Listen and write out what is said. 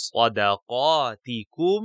Sadaqatikum